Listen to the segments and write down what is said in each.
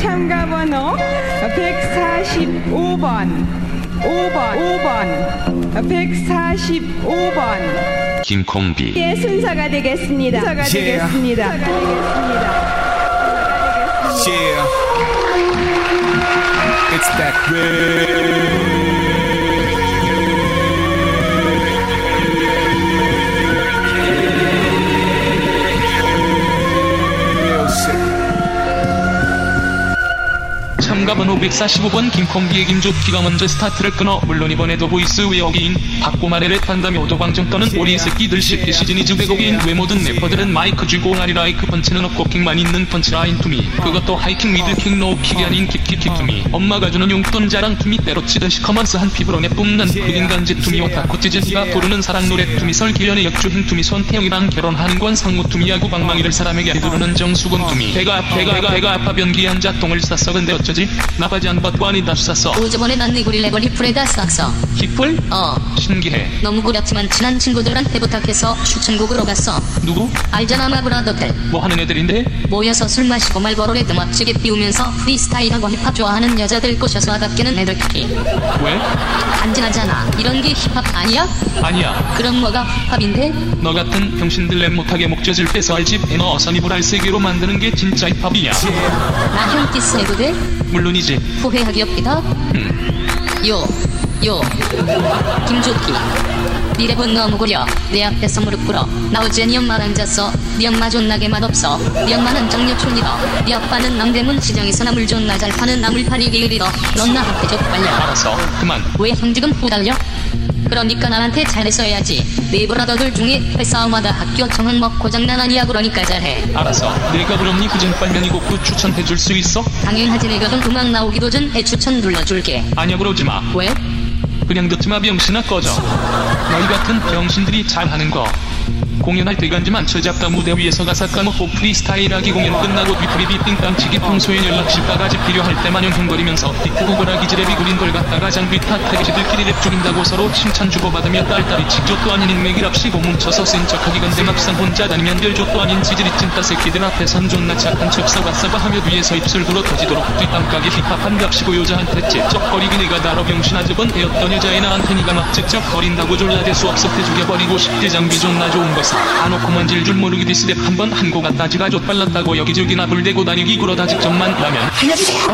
참가 번호 145번 5번 5번 145번 김콩비 예 순서가 되겠습니다. 순서가 Yeah. 되겠습니다. Yeah. It's that real 545번 김콩비의 김조피가 먼저 스타트를 끊어 물론 이번에도 보이스 웨어기인 박고마레를 판다미 오도광정 떠는 오리 새끼들 실패 시즈니즈 왜곡인 외모든 래퍼들은 마이크 쥐고 아리라이크 펀치는 없고 킥만 있는 펀치라인 투미. 그것도 하이킹 미드 킹 노우킥이 아닌 킥킥킥 투미. 엄마가 주는 용돈 자랑 투미 때로치듯이 커먼스 한 피부로 내뿜는 그인간지 투미 오타코 찌질이가 부르는 사랑 노래 투미 설기현의 역주행 투미 손태영이랑 결혼하는 건 상무 투미 야구 방망이를 사람에게 부르는 정수근 투미. 배가 배가 배가 아파 변기 한자 똥을 쌌어. 근데 어쩌지? 나 빠지 안 받고 아니다 쌌어 오저번에 난 니구리 레벌 히플에다 쌌어. 힙플? 어. 신기해 너무 구렸지만 친한 친구들한테 부탁해서 추천곡으로 갔어. 누구? 알잖아 마브라더들. 뭐 하는 애들인데? 모여서 술 마시고 말버릇에 멋지게 피우면서 프리스타일하고 힙합 좋아하는 여자들 꼬셔서 아답게는 애들끼리. 왜? 간지나잖아. 이런 게 힙합 아니야? 아니야 그럼 뭐가 힙합인데? 너 같은 병신들 랩 못하게 목젖을 빼서 알집 에너 어선입을 알세계로 만드는 게 진짜 힙합이냐 나형 디스해도 돼? 물론이지 후회하기 없기다? 요, 요. 김조키. 네 랩은 너무 구려. 내 앞에서 무릎 꿇어. 나 어제 네 엄마 앉았어. 네 엄마 존나게 맛없어. 네 엄마는 정력촌이다. 네 아빠는 남대문 시장에서 나물 존나 잘 파는 나물파리 게으리다. 넌나 학교 족발려. 알았어 그만 왜 형 지금 후달려? 그러니까 나한테 잘했어야지. 네 브라더들 중에 회사마다 학교 정은 먹고 장난 아니야 그러니까 잘해. 알았어 내가 그럼 니 그전 빨면이고 그 추천해줄 수 있어? 당연하지 내가 좀 음악 나오기도 전에 추천 눌러줄게. 아니야 그러지 마 왜? 그냥 듣지마 병신아 꺼져 너희 같은 병신들이 잘하는 거 공연할 때 간지만 쳐잡다 무대 위에서 가사 까먹고 프리스타일하기 공연 끝나고 뒤풀이 빙땅치기 평소에 연락실 바가지 필요할 때만 형형거리면서 비트고거라 기지랩이 구린 걸 갖다가 장비 탓하기 지들끼리 랩 죽인다고 서로 칭찬 주고받으며 딸딸이 직조도 아닌 인맥이랍시고 뭉쳐서 센 척하기 건데 막상 혼자 다니면 별족도 아닌 지질이 찐따 새끼들 앞에선 존나 착한 척 싸바싸바 하며 뒤에서 입술 불어 터지도록 뒷담가게 힙합한 값이고 여자한테 째쩍거리기 내가 다뤄 병신아 저건 애였던 여자애 나한테 니가 막 째쩍거린다고 졸라 대수 없었대 죽여버리고 싶대 장비 존나 좋은 거사. 아놓고만 질줄 모르기 디스랩 한번 한고 갖다 지가 좆발랐다고 여기저기 나 불대고 다니기 그러다 직접만 라면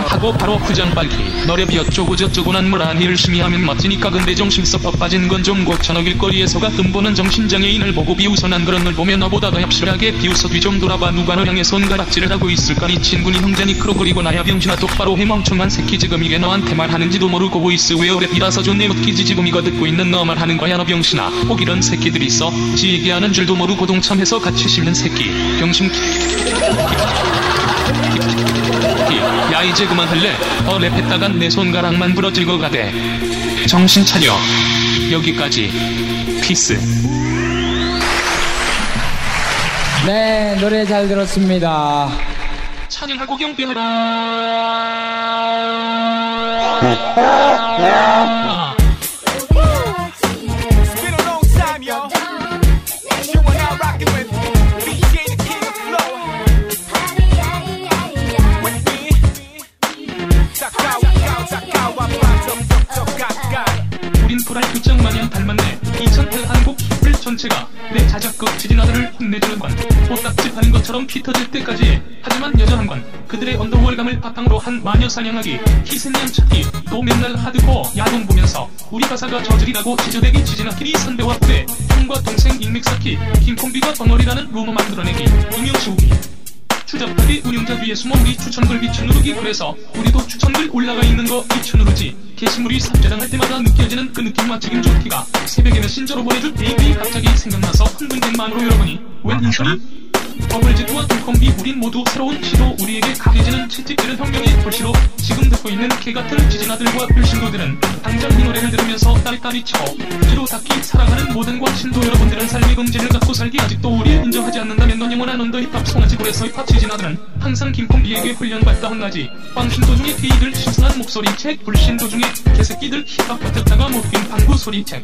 하고 바로 후장 빨기. 너랩이 어쩌고 저쩌고 난 뭐라니 열심히 하면 멋지니까 근데 정신 썩어 빠진 건 좀 고쳐너 길거리에서가 뜸보는 정신장애인을 보고 비웃어 난 그런 널 보면 너보다 더 얍실하게 비웃어 뒤 좀 돌아봐 누가 너 향해 손가락질을 하고 있을까? 니 친구니 형제니 크로 그리고 나야 병신아 똑바로 해 멍청한 새끼 지금 이게 너한테 말하는지도 모르고 보이스 웨어랩이라서 존내 웃기지? 지금 이거 듣고 있는 너 말하는 거야 너 병신아. 꼭 이런 새끼들이 있어? 지 얘기하는 줄도 모르고 동참해서 같이 씹는 새끼. 병신. 야 이제 그만할래? 어 랩했다간 내 손가락만 부러지고 가대 정신 차려. 여기까지. 피스. 네, 노래 잘 들었습니다. 찬양하고 경배하라 전체가 내 자작극 지진아들을 혼내주는 건 꽃딱지 파는 것처럼 피 터질 때까지. 하지만 여전한 건 그들의 언더월감을 바탕으로 한 마녀 사냥하기. 희생양 찾기. 또 맨날 하드코어 야동 보면서 우리 가사가 저질이라고 지저대기 지진아끼리 선배와 후배 형과 동생 인맥 쌓기. 김콩비가 덩어리라는 루머 만들어내기. 지우기 추적하기 운영자 뒤에 숨어 우리 추천글 비추 누르기 그래서 우리도 추천글 올라가 있는 거 비추 누르지. 게시물이 삽자장할 때마다 느껴지는 그 느낌과 책임져 티가 새벽에 메신저로 보내줄 베이비 갑자기 생각나서 흥분된 마음으로 열어보니 웬 인턴이 버블즈와 김콩비 우린 모두 새로운 시도 우리에게 강해지는 채찍질은 혁명의 불시로. 지금 듣고 있는 개같은 지진아들과 불신도들은 당장 이 노래를 들으면서 따리따리 쳐. 뒤로 닿기 사랑하는 모든 과 신도 여러분들은 삶의 긍지를 갖고 살기. 아직도 우리를 인정하지 않는다면 넌 영원한 언더 힙합 송아지 굴에서 힙합 지진아들은 항상 김콩비에게 훈련받다 혼나지. 빵신도 중에 피이들 신선한 목소리 책 불신도 중에 개새끼들 힙합 같았다가 못낀 방구 소리 책